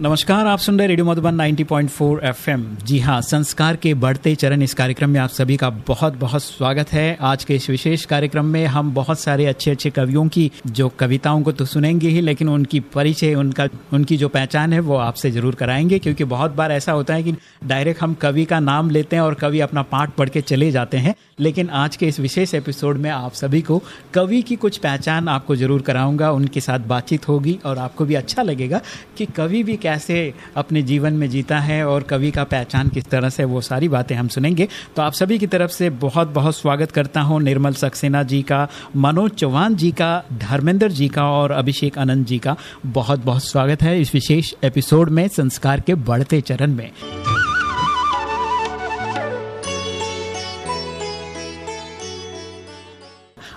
नमस्कार, आप सुन रहे रेडियो मधुबन 90.4 एफएम। जी हाँ संस्कार के बढ़ते चरण इस कार्यक्रम में आप सभी का बहुत बहुत स्वागत है। आज के इस विशेष कार्यक्रम में हम बहुत सारे अच्छे अच्छे कवियों की जो कविताओं को तो सुनेंगे ही, लेकिन उनकी परिचय, उनका, उनकी जो पहचान है, वो आपसे ज़रूर कराएँगे, क्योंकि बहुत बार ऐसा होता है कि डायरेक्ट हम कवि का नाम लेते हैं और कवि अपना पाठ पढ़ के चले जाते हैं। लेकिन आज के इस विशेष एपिसोड में आप सभी को कवि की कुछ पहचान आपको ज़रूर कराऊँगा, उनके साथ बातचीत होगी और आपको भी अच्छा लगेगा कि कवि भी कैसे अपने जीवन में जीता है और कवि का पहचान किस तरह से, वो सारी बातें हम सुनेंगे। तो आप सभी की तरफ़ से बहुत बहुत स्वागत करता हूँ निर्मल सक्सेना जी का, मनोज चौहान जी का, धर्मेंद्र जी का और अभिषेक आनंद जी का। बहुत बहुत स्वागत है इस विशेष एपिसोड में संस्कार के बढ़ते चरण में।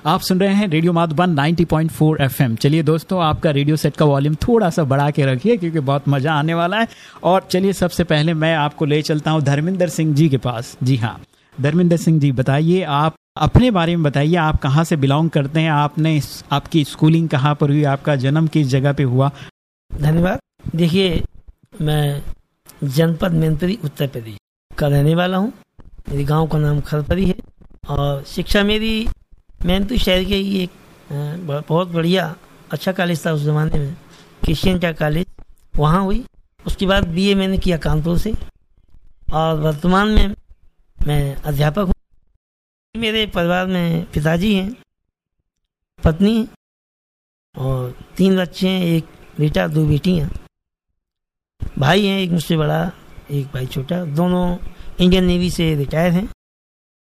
आप सुन रहे हैं रेडियो माधुबन 90.4 एफएम। चलिए दोस्तों, आपका रेडियो सेट का वॉल्यूम थोड़ा सा बढ़ा के रखिए, क्योंकि बहुत मज़ा आने वाला है। और चलिए सबसे पहले मैं आपको ले चलता हूँ धर्मेंद्र सिंह जी के पास। जी हाँ धर्मेंद्र सिंह जी, बताइए आप अपने बारे में बताइए, आप कहाँ से बिलोंग करते हैं? आपने आपकी स्कूलिंग कहाँ पर हुई? आपका जन्म किस जगह पे हुआ? धन्यवाद। देखिए, मैं जनपद मैनपुरी, उत्तर प्रदेश का रहने वाला हूँ। मेरे गाँव का नाम खरपरी है। और शिक्षा मेरी मैनपुर शहर के ही एक बहुत बढ़िया अच्छा कॉलेज था उस ज़माने में क्रिश्चियन का कॉलेज वहाँ हुई। उसके बाद बीए मैंने किया कानपुर से। और वर्तमान में मैं अध्यापक हूँ। मेरे परिवार में पिताजी हैं, पत्नी है, और तीन बच्चे हैं, एक बेटा, दो बेटी हैं भाई हैं, एक मुझसे बड़ा, एक भाई छोटा। दोनों इंडियन नेवी से रिटायर हैं।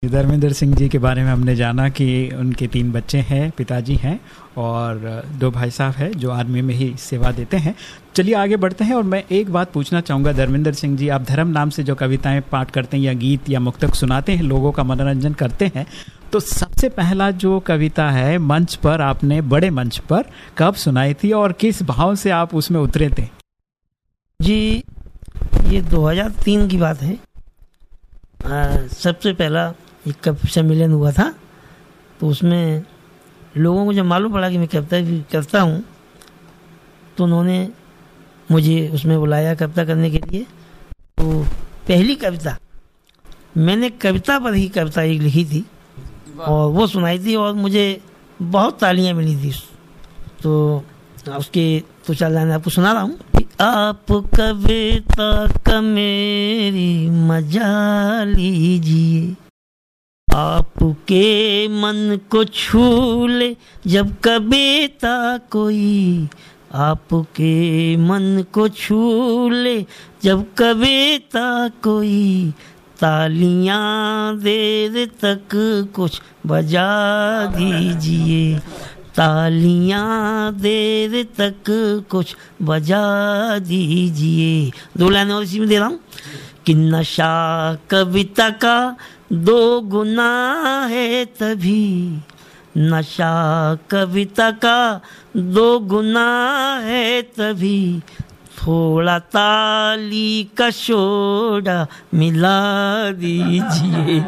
धर्मेंद्र सिंह जी के बारे में हमने जाना कि उनके तीन बच्चे हैं पिताजी हैं और दो भाई साहब हैं जो आर्मी में ही सेवा देते हैं। चलिए आगे बढ़ते हैं और मैं एक बात पूछना चाहूँगा धर्मेंद्र सिंह जी आप धर्म नाम से जो कविताएँ पाठ करते हैं या गीत या मुक्तक सुनाते हैं लोगों का मनोरंजन करते हैं तो सबसे पहला जो कविता है मंच पर आपने बड़े मंच पर कब सुनाई थी और किस भाव से आप उसमें उतरे थे? जी ये 2003 की बात है। आ, सबसे पहला एक कवि सम्मेलन हुआ था तो उसमें लोगों को जब मालूम पड़ा कि मैं कविता भी करता हूँ तो उन्होंने मुझे उसमें बुलाया कविता करने के लिए। तो पहली कविता, मैंने कविता पर ही कविता एक लिखी थी और वो सुनाई थी और मुझे बहुत तालियाँ मिली थी। तो उसके तो चल लाइन आपको सुना रहा हूँ। आप कविता का मेरी मज़ा लीजिए। आपके मन को छू ले जब कविता कोई। आपके मन को छू ले जब कविता कोई। तालियाँ देर तक कुछ बजा दीजिए। तालियाँ देर तक कुछ बजा दीजिए। दो लाइन और इसी में दे रहा हूँ। कि नशा कविता का दो गुना है तभी नशा कविता का दो गुना है तभी थोड़ा ताली का शोड़ा मिला दीजिए।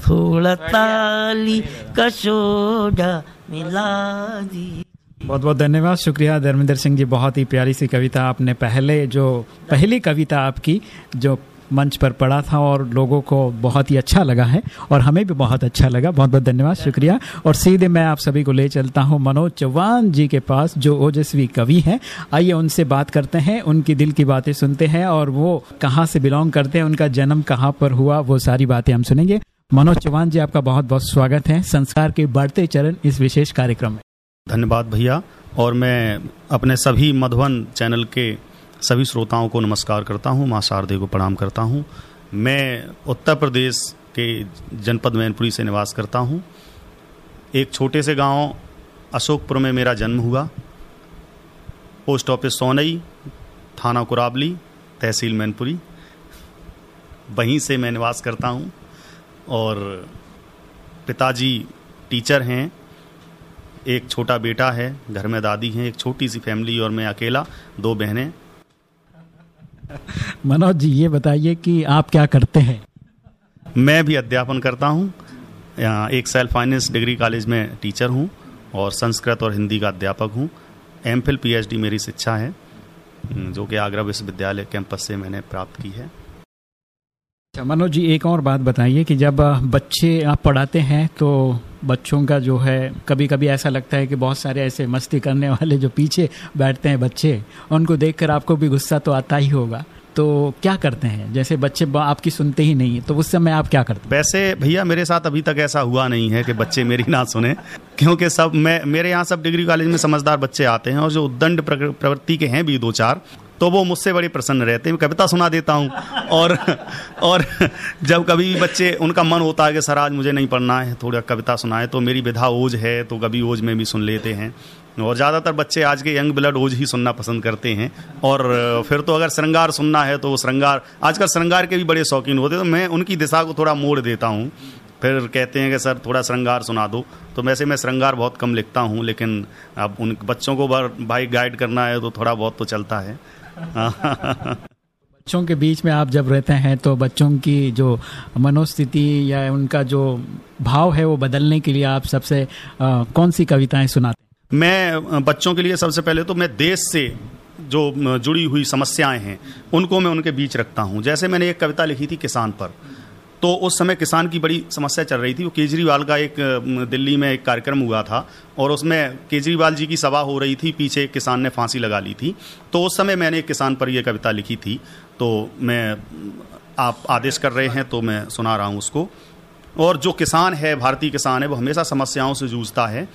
थोड़ा ताली का शोड़ा मिला दीजिए। बहुत बहुत धन्यवाद। शुक्रिया धर्मेंद्र सिंह जी, बहुत ही प्यारी सी कविता आपने पहले, जो पहली कविता आपकी, जो मंच पर पढ़ा था और लोगों को बहुत ही अच्छा लगा है और हमें भी बहुत अच्छा लगा। बहुत बहुत धन्यवाद। शुक्रिया। और सीधे मैं आप सभी को ले चलता हूँ। मनोज चौहान जी के पास जो ओजस्वी कवि हैं आइए उनसे बात करते हैं उनकी दिल की बातें सुनते हैं और वो कहाँ से बिलोंग करते हैं उनका जन्म कहाँ पर हुआ वो सारी बातें हम सुनेंगे। मनोज चौहान जी आपका बहुत बहुत स्वागत है। संस्कार के बढ़ते चरण इस विशेष कार्यक्रम में। धन्यवाद भैया। और मैं अपने सभी मधुबन चैनल के सभी श्रोताओं को नमस्कार करता हूँ, माँ शारदे को प्रणाम करता हूँ। मैं उत्तर प्रदेश के जनपद मैनपुरी से निवास करता हूँ। एक छोटे से गाँव, अशोकपुर में मेरा जन्म हुआ। पोस्ट ऑफ़िस सोनई, थाना कुराबली, तहसील मैनपुरी। वहीं से मैं निवास करता हूँ और पिताजी टीचर हैं। एक छोटा बेटा है, घर में दादी हैं, एक छोटी सी फैमिली और मैं अकेला, दो बहनें। मनोज जी, ये बताइए कि आप क्या करते हैं? मैं भी अध्यापन करता हूँ। एक सेल्फ फाइनेंस डिग्री कॉलेज में टीचर हूँ और संस्कृत और हिंदी का अध्यापक हूँ। एम फिल पी मेरी शिक्षा है, जो कि आगरा विश्वविद्यालय कैंपस से मैंने प्राप्त की है। मनोज जी, एक और बात बताइए कि जब बच्चे आप पढ़ाते हैं तो बच्चों का जो है कभी कभी ऐसा लगता है कि बहुत सारे ऐसे मस्ती करने वाले जो पीछे बैठते हैं बच्चे, उनको देखकर आपको भी गुस्सा तो आता ही होगा। तो क्या करते हैं? जैसे बच्चे आपकी सुनते ही नहीं तो उस समय आप क्या करते हैं? वैसे भैया, मेरे साथ अभी तक ऐसा हुआ नहीं है कि बच्चे मेरी ना सुने, क्योंकि सब, मैं, मेरे यहाँ सब डिग्री कॉलेज में समझदार बच्चे आते हैं और जो उद्दंड प्रवृत्ति के हैं भी दो चार तो वो मुझसे बड़े प्रसन्न रहते हैं। कविता सुना देता हूँ। और और जब कभी भी बच्चे, उनका मन होता है कि, सर, आज मुझे नहीं पढ़ना है, थोड़ा कविता सुनाए। तो मेरी विधा ओज है तो कभी ओज में भी सुन लेते हैं। और ज़्यादातर बच्चे आज के यंग ब्लड ओज ही सुनना पसंद करते हैं। और फिर तो अगर श्रृंगार सुनना है तो श्रृंगार, आजकल श्रृंगार के भी बड़े शौकीन होते तो मैं उनकी दिशा को थोड़ा मोड़ देता हूँ। फिर कहते हैं कि, सर, थोड़ा श्रृंगार सुना दो। तो वैसे मैं श्रृंगार बहुत कम लिखता हूँ, लेकिन अब उन बच्चों को भाई गाइड करना है तो थोड़ा बहुत तो चलता है। बच्चों के बीच में आप जब रहते हैं तो बच्चों की जो मनोस्थिति या उनका जो भाव है वो बदलने के लिए आप सबसे आ, कौन सी कविताएँ सुनाते हैं? मैं बच्चों के लिए सबसे पहले तो मैं देश से जो जुड़ी हुई समस्याएँ हैं उनको मैं उनके बीच रखता हूँ। जैसे मैंने एक कविता लिखी थी किसान पर तो उस समय किसान की बड़ी समस्या चल रही थी। वो केजरीवाल का एक दिल्ली में एक कार्यक्रम हुआ था और उसमें केजरीवाल जी की सभा हो रही थी, पीछे किसान ने फांसी लगा ली थी। तो उस समय मैंने एक किसान पर यह कविता लिखी थी। तो मैं, आप आदेश कर रहे हैं तो मैं सुना रहा हूँ उसको। और जो किसान है, भारतीय किसान है, वो हमेशा समस्याओं से जूझता है।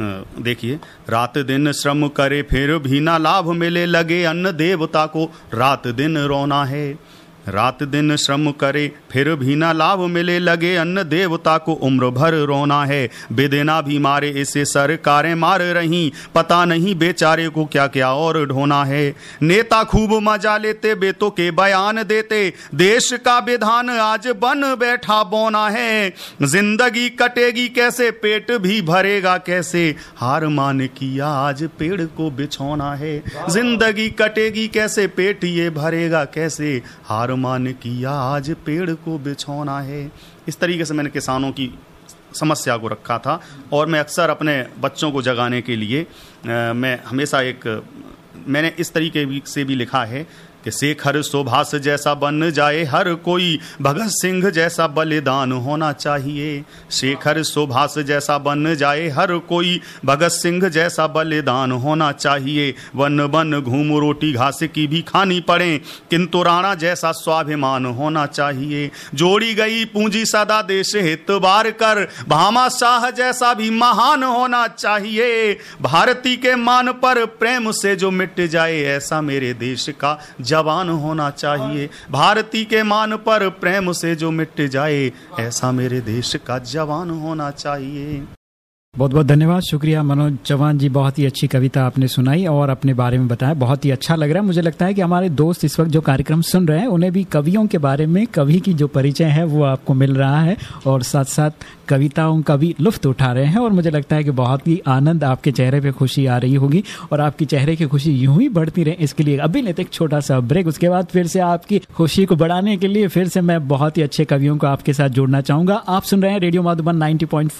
देखिए, रात दिन श्रम करे फिर भी ना लाभ मिले, लगे अन्न देवता को। रात दिन रोना है। रात दिन श्रम करे, फिर भी ना लाभ मिले लगे। अन्न देवता को उम्र भर रोना है। बेदेना भी मारे, इसे सरकारें मार रही। पता नहीं बेचारे को क्या क्या और ढोना है। नेता खूब मज़ा लेते, बेतों के बयान देते। देश का विधान आज बन बैठा बोना है। ज़िंदगी कटेगी कैसे, पेट भी भरेगा कैसे? हार मान किया आज पेड़ को बिछोना है। ज़िंदगी कटेगी कैसे, पेट ये भरेगा कैसे? हार मान किया आज पेड़ को बिछोना है। इस तरीके से मैंने किसानों की समस्या को रखा था और मैं अक्सर अपने बच्चों को जगाने के लिए मैं हमेशा एक, मैंने इस तरीके से भी लिखा है कि शेखर सुभाष जैसा बन जाए हर कोई, भगत सिंह जैसा बलिदान होना चाहिए। शेखर सुभाष जैसा बन जाए हर कोई, भगत सिंह जैसा बलिदान होना चाहिए। वन वन घूम रोटी घास की भी खानी पड़े, किंतु राणा जैसा स्वाभिमान होना चाहिए। जोड़ी गई पूंजी सदा देश हित बार कर, भामा शाह जैसा भी महान होना चाहिए। भारती के मान पर प्रेम से जो मिट जाए, ऐसा मेरे देश का जवान होना चाहिए। भारती के मान पर प्रेम से जो मिट जाए, ऐसा मेरे देश का जवान होना चाहिए। बहुत बहुत धन्यवाद। शुक्रिया मनोज चौहान जी, बहुत ही अच्छी कविता आपने सुनाई और अपने बारे में बताया। बहुत ही अच्छा लग रहा है। मुझे लगता है कि हमारे दोस्त इस वक्त जो कार्यक्रम सुन रहे हैं, उन्हें भी कवियों के बारे में, कवि की जो परिचय है, वो आपको मिल रहा है और साथ साथ कविताओं का भी लुफ्त उठा रहे हैं और मुझे लगता है कि बहुत ही आनंद आपके चेहरे पे खुशी आ रही होगी और आपकी चेहरे की खुशी यूँ ही बढ़ती रहे इसके लिए अभी लेते एक छोटा सा ब्रेक। उसके बाद फिर से आपकी खुशी को बढ़ाने के लिए फिर से मैं बहुत ही अच्छे कवियों को आपके साथ जोड़ना चाहूँगा। आप सुन रहे हैं रेडियो माधुबन नाइनटी पॉइंट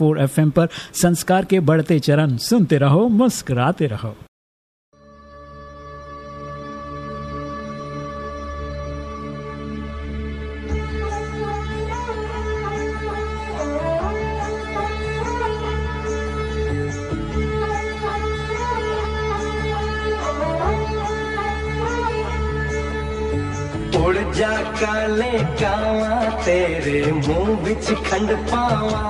पर संस्कार के बढ़ते चरण। सुनते रहो, मुस्कुराते रहो। जा काले कावा तेरे मुँह बिच खंड पावा।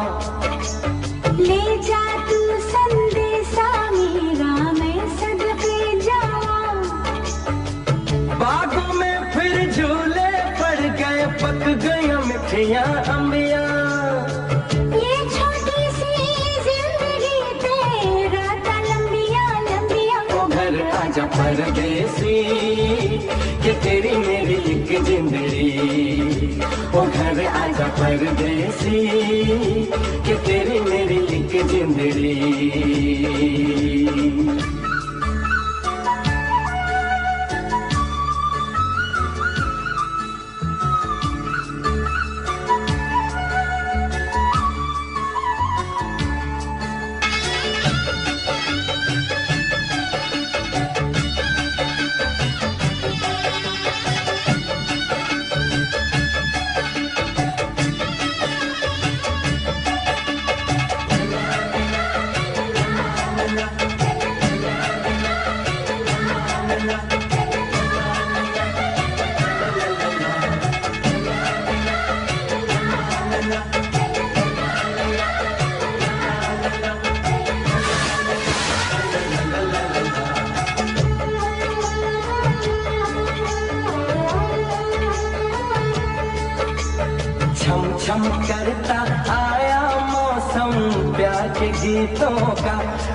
घर आजा परदेसी के तेरी मेरी लिख जिंदड़ी।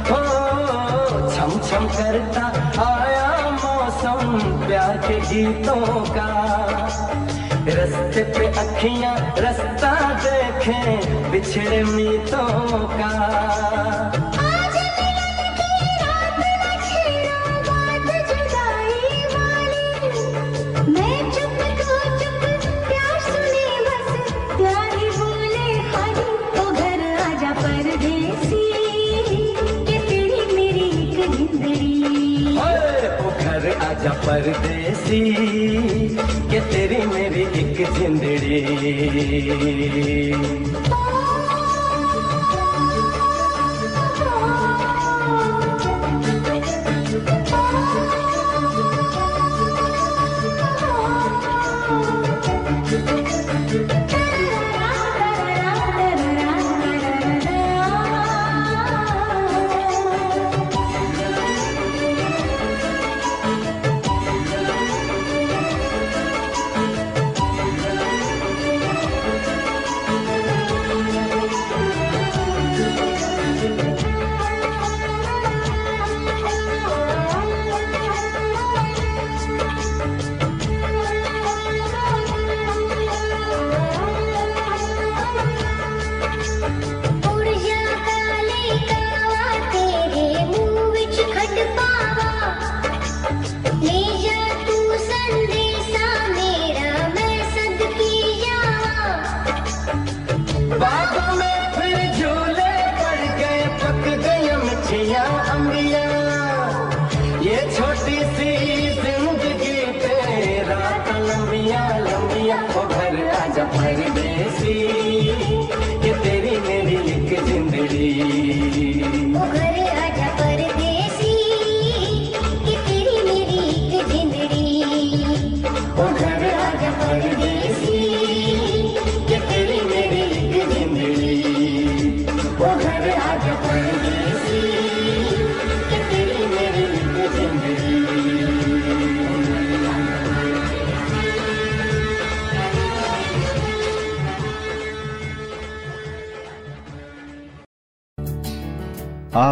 हो छम छम करता आया मौसम प्यार के गीतों का रस्ते पे अखियाँ रास्ता देखें बिछड़े मीतों का परदेसी के तेरी मेरी एक जिंदड़ी।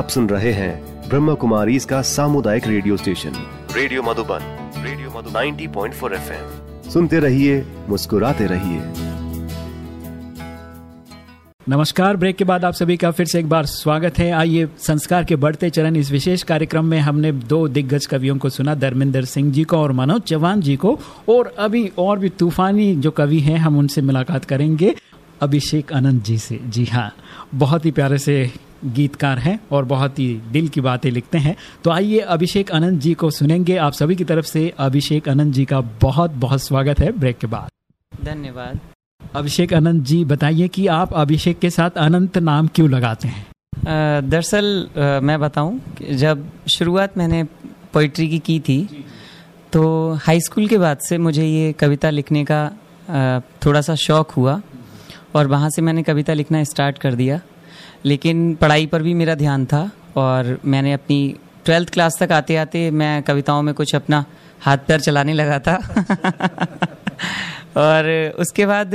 आप सुन रहे हैं ब्रह्म कुमारी इसका सामुदायिक radio station. Radio Madhuban radio Madhuban. 90.4 FM. सुनते रहिए मुस्कुराते रहिए। नमस्कार ब्रेक के बाद आप सभी का फिर से एक बार स्वागत है। आइए संस्कार के बढ़ते चरण इस विशेष कार्यक्रम में हमने दो दिग्गज कवियों को सुना धर्मेंद्र सिंह जी को और मनोज चौहान जी को। और अभी और भी तूफानी जो कवि हैं हम उनसे मुलाकात करेंगे। अभिषेक अनंत जी से। जी हाँ बहुत ही प्यारे से गीतकार हैं और बहुत ही दिल की बातें लिखते हैं। तो आइए अभिषेक अनंत जी को सुनेंगे। आप सभी की तरफ़ से अभिषेक अनंत जी का बहुत बहुत स्वागत है ब्रेक के बाद। धन्यवाद। अभिषेक अनंत जी बताइए कि आप अभिषेक के साथ अनंत नाम क्यों लगाते हैं? दरअसल मैं बताऊँ जब शुरुआत मैंने पोइट्री की की थी तो हाई स्कूल के बाद से मुझे ये कविता लिखने का थोड़ा सा शौक हुआ। और वहाँ से मैंने कविता लिखना स्टार्ट कर दिया। लेकिन पढ़ाई पर भी मेरा ध्यान था और मैंने अपनी ट्वेल्थ क्लास तक आते आते मैं कविताओं में कुछ अपना हाथ पैर चलाने लगा था। और उसके बाद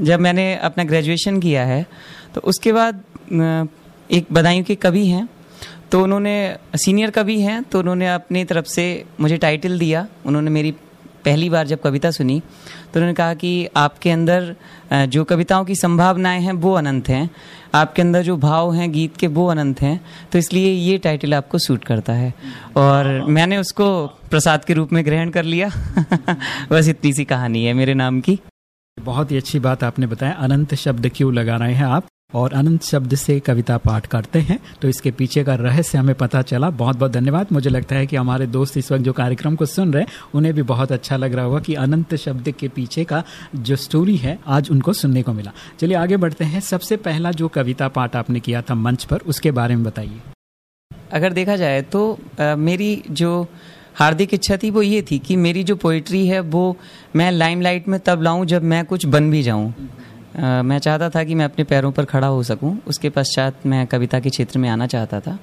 जब मैंने अपना ग्रेजुएशन किया है तो उसके बाद एक बदायूं के कवि हैं तो उन्होंने, सीनियर कवि हैं तो उन्होंने अपनी तरफ़ से मुझे टाइटल दिया। उन्होंने मेरी पहली बार जब कविता सुनी तो उन्होंने कहा कि आपके अंदर जो कविताओं की संभावनाएँ हैं, वो अनंत हैं। आपके अंदर जो भाव हैं, गीत के, वो अनंत हैं। तो इसलिए ये टाइटल आपको सूट करता है। और मैंने उसको प्रसाद के रूप में ग्रहण कर लिया। बस इतनी सी कहानी है मेरे नाम की। बहुत ही अच्छी बात आपने बताया। अनंत शब्द क्यों लगा रहे हैं आप? और अनंत शब्द से कविता पाठ करते हैं। तो इसके पीछे का रहस्य हमें पता चला। बहुत बहुत धन्यवाद। मुझे लगता है कि हमारे दोस्त इस वक्त जो कार्यक्रम को सुन रहे हैं उन्हें भी बहुत अच्छा लग रहा होगा कि अनंत शब्द के पीछे का जो स्टोरी है आज उनको सुनने को मिला। चलिए आगे बढ़ते हैं। सबसे पहला जो कविता पाठ आपने किया था मंच पर उसके बारे में बताइए। अगर देखा जाए तो अ, मेरी जो हार्दिक इच्छा थी वो ये थी कि मेरी जो पोइट्री है वो मैं लाइमलाइट में तब लाऊं जब मैं कुछ बन भी जाऊँ। मैं चाहता था कि मैं अपने पैरों पर खड़ा हो सकूँ। उसके पश्चात मैं कविता के क्षेत्र में आना चाहता था।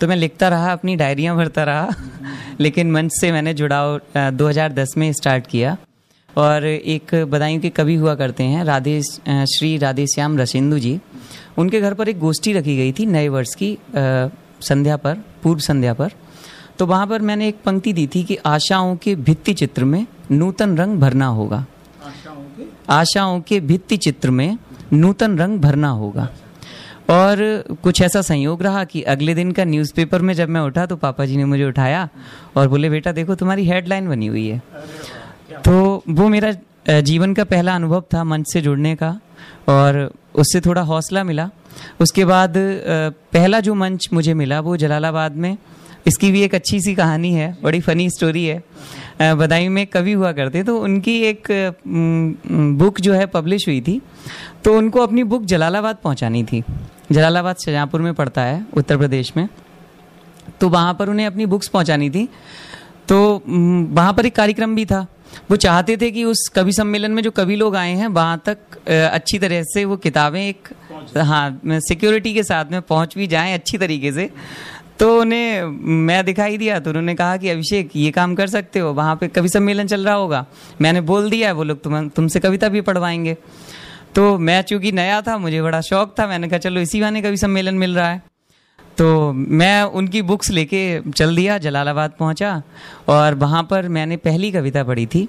तो मैं लिखता रहा अपनी डायरियाँ भरता रहा लेकिन मंच से मैंने जुड़ाव अ, 2010 में स्टार्ट किया। और एक बदायूं के कवि हुआ करते हैं राधे श्री राधे श्याम रसिंदु जी। उनके घर पर एक गोष्ठी रखी गई थी नए वर्ष की संध्या पर पूर्व संध्या पर। तो वहाँ पर मैंने एक पंक्ति दी थी कि आशाओं के भित्ति चित्र में नूतन रंग भरना होगा। आशाओं के भित्ति चित्र में नूतन रंग भरना होगा। और कुछ ऐसा संयोग रहा कि अगले दिन का न्यूज़पेपर में जब मैं उठा तो पापा जी ने मुझे उठाया और बोले, बेटा, देखो, तुम्हारी हेडलाइन बनी हुई है। तो वो मेरा जीवन का पहला अनुभव था मंच से जुड़ने का और उससे थोड़ा हौसला मिला। उसके बाद पहला जो मंच मुझे मिला वो जलालाबाद में। इसकी भी एक अच्छी सी कहानी है, बड़ी फनी स्टोरी है। बदायूं में कवि हुआ करते तो उनकी एक बुक जो है पब्लिश हुई थी तो उनको अपनी बुक जलालाबाद पहुंचानी थी। जलालाबाद शाहजहाँपुर में पड़ता है, उत्तर प्रदेश में। तो वहाँ पर उन्हें अपनी बुक्स पहुँचानी थी। तो वहाँ पर एक कार्यक्रम भी था। वो चाहते थे कि उस कवि सम्मेलन में जो कवि लोग आए हैं, वहाँ तक अच्छी तरह से वो किताबें एक हाँ सिक्योरिटी के साथ में पहुँच भी जाएँ अच्छी तरीके से। तो उन्हें, मैं दिखाई दिया तो उन्होंने कहा कि, अभिषेक, ये काम कर सकते हो? वहाँ पे कवि सम्मेलन चल रहा होगा। मैंने बोल दिया है, वो लोग तुम, तुमसे कविता भी पढ़वाएँगे। तो मैं, चूँकि नया था, मुझे बड़ा शौक था, मैंने कहा, चलो, इसी बहाने कवि सम्मेलन मिल रहा है। तो मैं उनकी बुक्स लेके चल दिया, जलालाबाद पहुँचा, और वहाँ पर मैंने पहली कविता पढ़ी थी।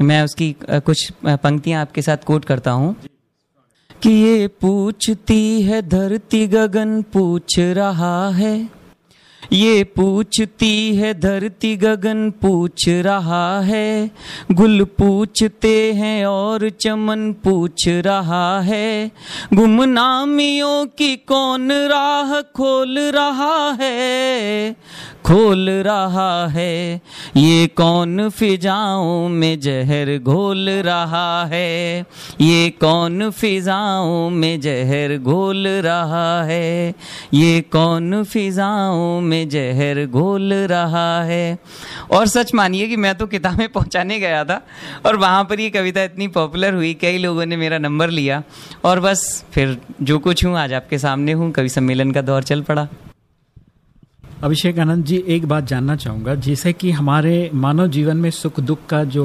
मैं उसकी कुछ पंक्तियाँ आपके साथ कोट करता हूँ। कि ये पूछती है, धरती गगन पूछ रहा है ये पूछती है धरती गगन पूछ रहा है, गुल पूछते हैं और चमन पूछ रहा है, गुमनामियों की कौन राह खोल रहा है खोल रहा है। ये कौन फिजाओं में जहर घोल रहा है? ये कौन फिजाओं में जहर घोल रहा है? ये कौन फिजाओं में जहर घोल रहा है? और सच मानिए कि मैं तो किताबें पहुँचाने गया था और वहाँ पर ये कविता इतनी पॉपुलर हुई, कई लोगों ने मेरा नंबर लिया। और बस, फिर जो कुछ हूँ, आज आपके सामने हूँ, कवि सम्मेलन का दौर चल पड़ा। अभिषेक आनंद जी, एक बात जानना चाहूँगा। जैसे कि हमारे मानव जीवन में सुख दुख का जो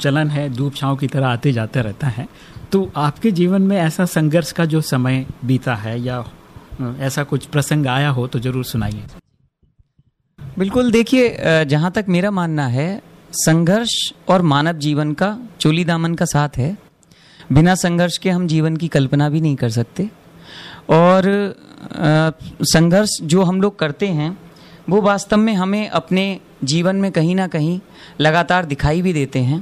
चलन है धूप छाँव की तरह आते जाते रहता है तो आपके जीवन में ऐसा संघर्ष का जो समय बीता है या ऐसा कुछ प्रसंग आया हो तो ज़रूर सुनाइए। बिल्कुल, देखिए जहाँ तक मेरा मानना है, संघर्ष और मानव जीवन का, चोली दामन का साथ है। बिना संघर्ष के हम जीवन की कल्पना भी नहीं कर सकते। और संघर्ष जो हम लोग करते हैं वो वास्तव में हमें अपने जीवन में कहीं ना कहीं लगातार दिखाई भी देते हैं।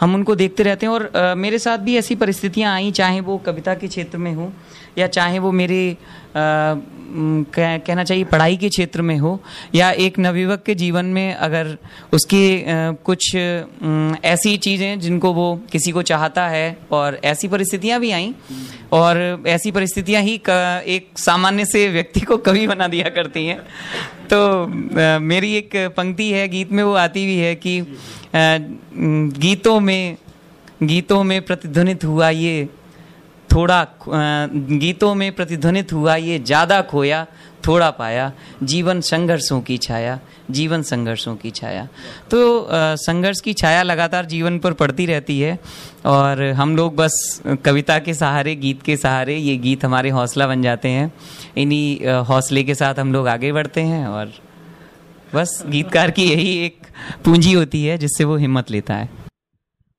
हम उनको देखते रहते हैं और अ, मेरे साथ भी ऐसी परिस्थितियाँ आई चाहे वो कविता के क्षेत्र में हो या चाहे वो मेरे म, कह, कहना चाहिए पढ़ाई के क्षेत्र में हो या एक नवयुवक के जीवन में अगर उसकी कुछ ऐसी चीज़ें जिनको वो किसी को चाहता है और ऐसी परिस्थितियाँ भी आई और ऐसी परिस्थितियाँ ही एक सामान्य से व्यक्ति को कवि बना दिया करती हैं। तो आ, मेरी एक पंक्ति है गीत में वो आती भी है कि आ, गीतों में गीतों में प्रतिध्वनित हुआ ये थोड़ा गीतों में प्रतिध्वनित हुआ ये ज़्यादा खोया थोड़ा पाया, जीवन संघर्षों की छाया, जीवन संघर्षों की छाया। तो संघर्ष की छाया लगातार जीवन पर पड़ती रहती है और हम लोग बस कविता के सहारे, गीत के सहारे ये गीत हमारे हौसला बन जाते हैं। इन्हीं हौसले के साथ हम लोग आगे बढ़ते हैं और बस गीतकार की यही एक पूंजी होती है जिससे वो हिम्मत लेता है।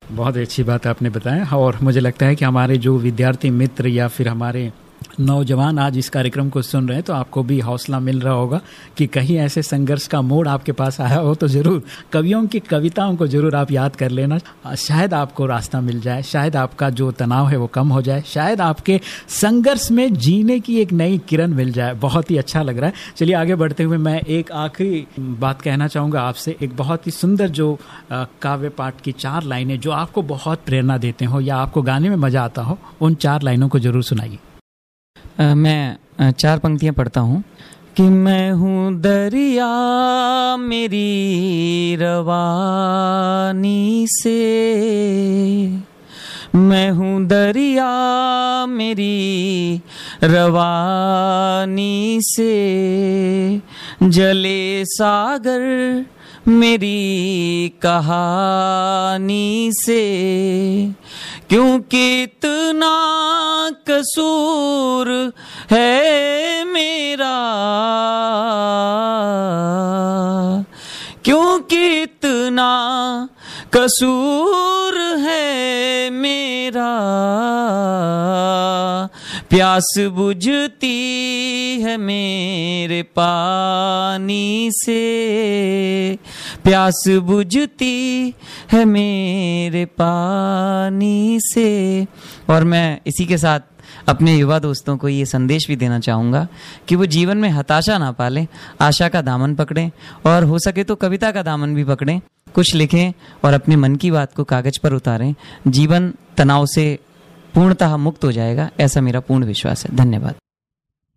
बहुत अच्छी बात आपने बताया और मुझे लगता है कि हमारे जो विद्यार्थी मित्र या फिर हमारे नौजवान आज इस कार्यक्रम को सुन रहे हैं तो आपको भी हौसला मिल रहा होगा कि कहीं ऐसे संघर्ष का मोड़ आपके पास आया हो तो ज़रूर कवियों की कविताओं को ज़रूर आप याद कर लेना। शायद आपको रास्ता मिल जाए, शायद आपका जो तनाव है वो कम हो जाए, शायद आपके संघर्ष में जीने की एक नई किरण मिल जाए। बहुत ही अच्छा लग रहा है। चलिए आगे बढ़ते हुए मैं एक आखिरी बात कहना चाहूँगा आपसे। एक बहुत ही सुंदर जो काव्य पाठ की चार लाइनें जो आपको बहुत प्रेरणा देते हो या आपको गाने में मज़ा आता हो, उन चार लाइनों को ज़रूर सुनाइए। मैं चार पंक्तियाँ पढ़ता हूँ। कि मैं हूँ दरिया मेरी रवानी से। मैं हूँ दरिया मेरी रवानी से। जले सागर मेरी कहानी से। क्योंकि इतना कसूर है मेरा। क्योंकि इतना कसूर है मेरा। प्यास बुझती है मेरे पानी से। प्यास बुझती है मेरे पानी से। और मैं इसी के साथ अपने युवा दोस्तों को ये संदेश भी देना चाहूँगा कि वो जीवन में हताशा ना पालें, आशा का दामन पकड़ें और हो सके तो कविता का दामन भी पकड़ें, कुछ लिखें और अपने मन की बात को कागज़ पर उतारें। जीवन तनाव से पूर्णतः मुक्त हो जाएगा ऐसा मेरा पूर्ण विश्वास है। धन्यवाद।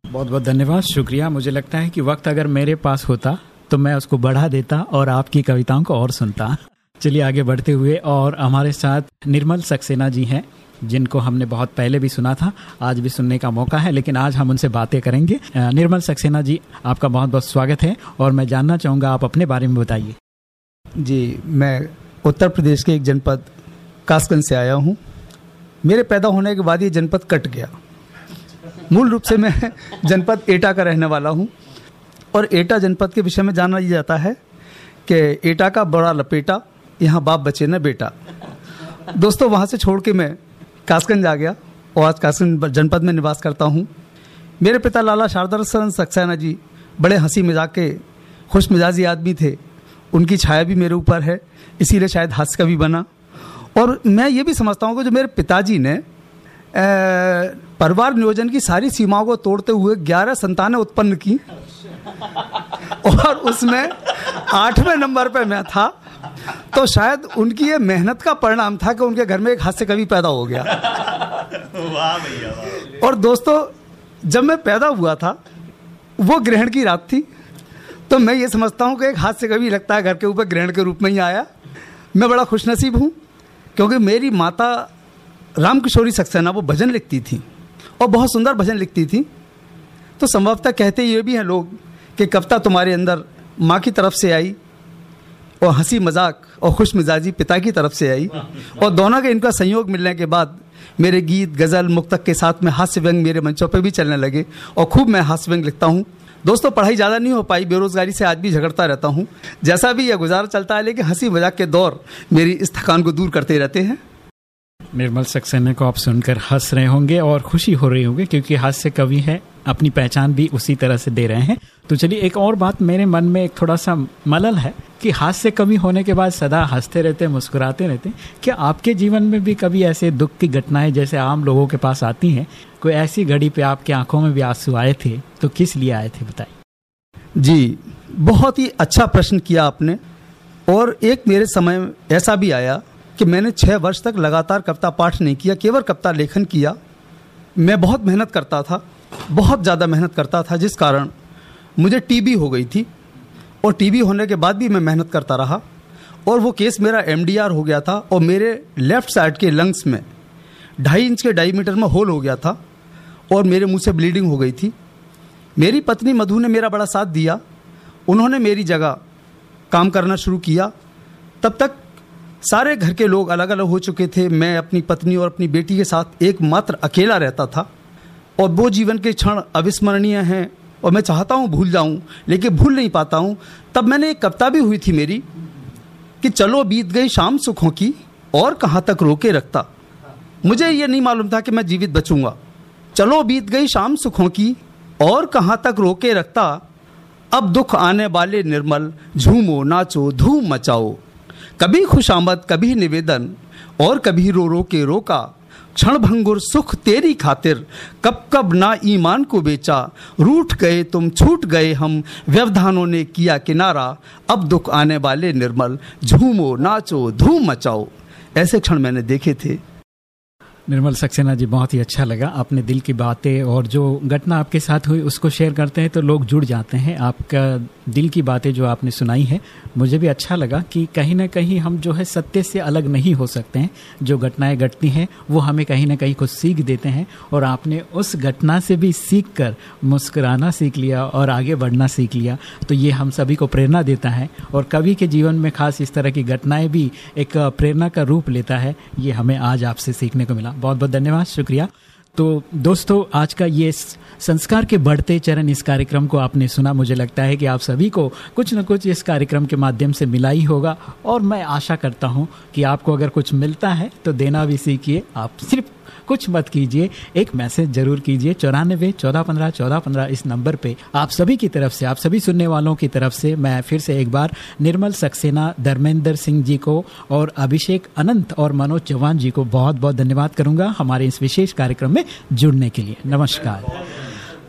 बहुत बहुत धन्यवाद शुक्रिया। मुझे लगता है कि वक्त अगर मेरे पास होता तो मैं उसको बढ़ा देता और आपकी कविताओं को और सुनता। चलिए आगे बढ़ते हुए और हमारे साथ निर्मल सक्सेना जी हैं जिनको हमने बहुत पहले भी सुना था आज भी सुनने का मौका है लेकिन आज हम उनसे बातें करेंगे। निर्मल सक्सेना जी आपका बहुत बहुत स्वागत है और मैं जानना चाहूँगा आप अपने बारे में बताइए। जी मैं उत्तर प्रदेश के एक जनपद कासगंज से आया हूँ। मेरे पैदा होने के बाद ये जनपद कट गया। मूल रूप से मैं जनपद एटा का रहने वाला हूँ। और एटा जनपद के विषय में जाना ये जाता है कि एटा का बड़ा लपेटा, यहाँ बाप बचे न बेटा। दोस्तों, वहाँ से छोड़ के मैं कासगंज आ गया और आज कासगंज जनपद में निवास करता हूँ। मेरे पिता लाला शारदा सरन सक्सेना जी बड़े हँसी मज़ाक के खुश मिजाजी आदमी थे। उनकी छाया भी मेरे ऊपर है। इसीलिए शायद हास्य कवि बना। और मैं ये भी समझता हूँ कि जो मेरे पिताजी ने परिवार नियोजन की सारी सीमाओं को तोड़ते हुए ग्यारह संतानें उत्पन्न की और उसमें आठवें नंबर पे मैं था तो शायद उनकी ये मेहनत का परिणाम था कि उनके घर में एक हास्य कवि पैदा हो गया। वाह भैया और दोस्तों जब मैं पैदा हुआ था वो ग्रहण की रात थी तो मैं ये समझता हूँ कि एक हाथ से कभी लगता है घर के ऊपर ग्रहण के रूप में ही आया। मैं बड़ा खुशनसीब हूँ। क्योंकि मेरी माता रामकिशोरी सक्सेना, वो भजन लिखती थी और बहुत सुंदर भजन लिखती थी। तो संभवतः कहते ये भी हैं लोग कि कविता तुम्हारे अंदर माँ की तरफ़ से आई और हँसी मज़ाक और खुश मिजाजी पिता की तरफ़ से आई और दोनों के इनका संयोग मिलने के बाद मेरे गीत, गज़ल, मुक्तक के साथ में हास्य व्यंग मेरे मंचों पर भी चलने लगे और खूब मैं हास्य व्यंग लिखता हूँ। दोस्तों, पढ़ाई ज़्यादा नहीं हो पाई, बेरोजगारी से आज भी झगड़ता रहता हूँ। जैसा भी यह गुजारा चलता है, लेकिन हँसी मज़ाक के दौर मेरी इस थकान को दूर करते रहते हैं। निर्मल सक्सेना को आप सुनकर हंस रहे होंगे और खुशी हो रही होंगे, क्योंकि हास्य कवि है अपनी पहचान भी उसी तरह से दे रहे हैं। तो चलिए, एक और बात मेरे मन में एक थोड़ा सा मलल है कि हास्य कमी होने के बाद सदा हँसते रहते, मुस्कुराते रहते। क्या आपके जीवन में भी कभी ऐसे दुख की घटनाएँ जैसे आम लोगों के पास आती हैं? कोई ऐसी घड़ी पे आपकी आँखों में भी आँसू आए थे? तो किस लिए आए थे, बताइए। जी, बहुत ही अच्छा प्रश्न किया आपने। और एक मेरे समय ऐसा भी आया कि मैंने छः वर्ष तक लगातार कविता पाठ नहीं किया, केवल कविता लेखन किया। मैं बहुत मेहनत करता था। बहुत ज़्यादा मेहनत करता था, जिस कारण मुझे टीबी हो गई थी। और टीबी होने के बाद भी मैं मेहनत करता रहा। और वो केस मेरा एमडीआर हो गया था और मेरे लेफ़्ट साइड के लंग्स में ढाई इंच के डायमीटर में होल हो गया था और मेरे मुँह से ब्लीडिंग हो गई थी। मेरी पत्नी मधु ने मेरा बड़ा साथ दिया। उन्होंने मेरी जगह काम करना शुरू किया। तब तक सारे घर के लोग अलग अलग हो चुके थे। मैं अपनी पत्नी और अपनी बेटी के साथ एकमात्र अकेला रहता था। और वो जीवन के क्षण अविस्मरणीय हैं और मैं चाहता हूँ भूल जाऊँ, लेकिन भूल नहीं पाता हूँ। तब मैंने एक कविता भी हुई थी मेरी कि चलो बीत गई शाम सुखों की, और कहाँ तक रोके रखता। मुझे ये नहीं मालूम था कि मैं जीवित बचूँगा। चलो बीत गई शाम सुखों की, और कहाँ तक रोके रखता। अब दुख आने वाले निर्मल, झूमो, नाचो, धूम मचाओ। कभी खुशामद, कभी निवेदन, और कभी रो रो के रोका। क्षण भंगुर सुख तेरी खातिर। कब कब ना ईमान को बेचा। रूठ गए तुम, छूट गए हम। व्यवधानों ने किया किनारा। अब दुख आने वाले निर्मल। झूमो, नाचो, धूम मचाओ। ऐसे क्षण मैंने देखे थे। निर्मल सक्सेना जी, बहुत ही अच्छा लगा आपने दिल की बातें और जो घटना आपके साथ हुई उसको शेयर करते हैं तो लोग जुड़ जाते हैं। आपका दिल की बातें जो आपने सुनाई है, मुझे भी अच्छा लगा कि कहीं ना कहीं हम जो है सत्य से अलग नहीं हो सकते हैं। जो घटनाएँ घटती हैं, वो हमें कहीं ना कहीं कुछ सीख देते हैं और आपने उस घटना से भी सीख कर मुस्कुराना सीख लिया और आगे बढ़ना सीख लिया। तो ये हम सभी को प्रेरणा देता है और कवि के जीवन में खास इस तरह की घटनाएँ भी एक प्रेरणा का रूप लेता है। ये हमें आज आपसे सीखने को मिला। बहुत बहुत धन्यवाद, शुक्रिया। तो दोस्तों, आज का ये संस्कार के बढ़ते चरण इस कार्यक्रम को आपने सुना। मुझे लगता है कि आप सभी को कुछ न कुछ इस कार्यक्रम के माध्यम से मिला ही होगा। और मैं आशा करता हूँ कि आपको अगर कुछ मिलता है तो देना भी सीखिए। आप सिर्फ़ कुछ मत कीजिए, एक मैसेज ज़रूर कीजिए, चौरानबे, चौदह पंद्रह चौदह पंद्रह इस नंबर पे आप सभी की तरफ़ से, आप सभी सुनने वालों की तरफ़ से मैं फिर से एक बार निर्मल सक्सेना, धर्मेंद्र सिंह जी को और अभिषेक अनंत और मनोज चौहान जी को बहुत बहुत धन्यवाद करूँगा हमारे इस विशेष कार्यक्रम में जुड़ने के लिए। नमस्कार।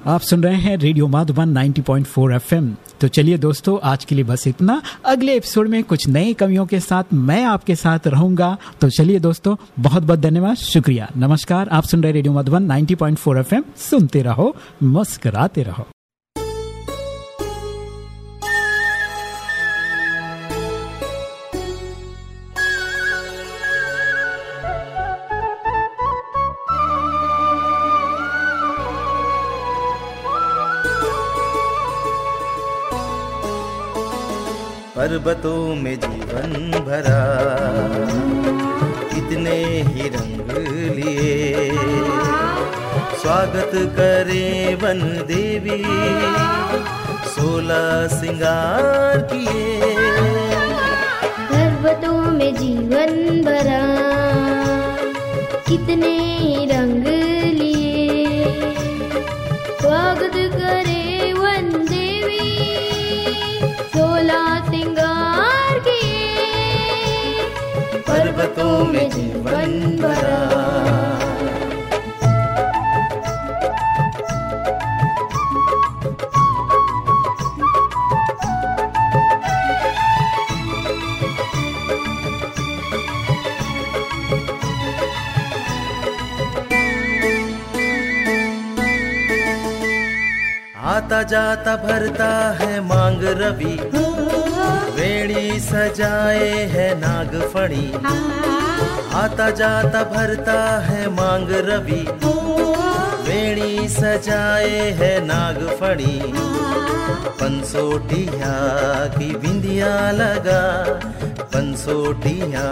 आप सुन रहे हैं रेडियो माधुबन 90.4 एफएम। तो चलिए दोस्तों, आज के लिए बस इतना। अगले एपिसोड में कुछ नई कमियों के साथ मैं आपके साथ रहूँगा। तो चलिए दोस्तों बहुत बहुत धन्यवाद, शुक्रिया। नमस्कार, आप सुन रहे रेडियो माधुबन 90.4 एफएम। सुनते रहो, मुस्कराते रहो। पर्वतों में जीवन भरा। कितने ही रंग लिए। स्वागत करे वन देवी। सोलह सिंगार किए। पर्वतों में जीवन भरा। कितने रंग पर्वतों में जीवन भरा। आता जाता भरता है मांग रवि। वेणी सजाए है नागफणी। आता जाता भरता है मांग रवि। वेणी सजाए है नागफणी। पंसोटिया की बिंदिया लगा। पंसोटिया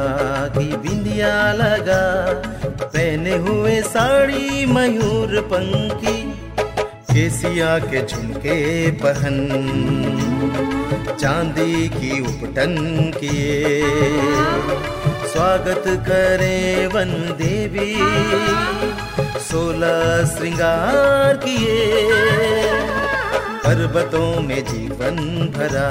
की बिंदिया लगा। पहने हुए साड़ी मयूर पंखी। केसिया के झुमके पहन। चांदी की उपटन किए। स्वागत करें वन देवी सोलह श्रृंगार किए। पर्वतों में जीवन भरा।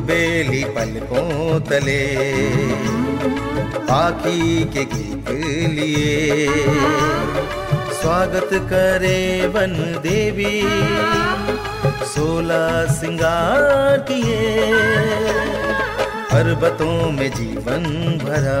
गुड़बेली पलकों तले पाखी के गीत लिए। स्वागत करे वन देवी, सोला सिंगार किए। पर्वतों में जीवन भरा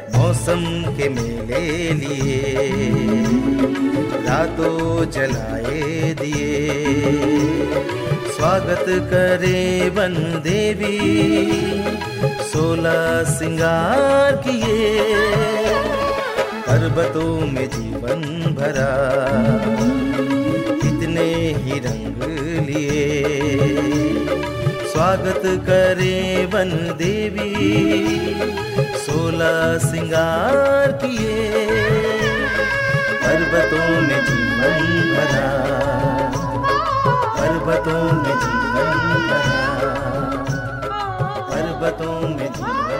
मौसम के मेले लिए, रातों जलाए दिए। स्वागत करे वन देवी सोलह सिंगार किए। पर्वतों में जीवन भरा, कितने ही रंग लिए। स्वागत करे वन देवी सोलह सिंगार किए। पर्वतों में जीवन भरा। पर्वतों में जीवन भरा। पर्वतों में जीवन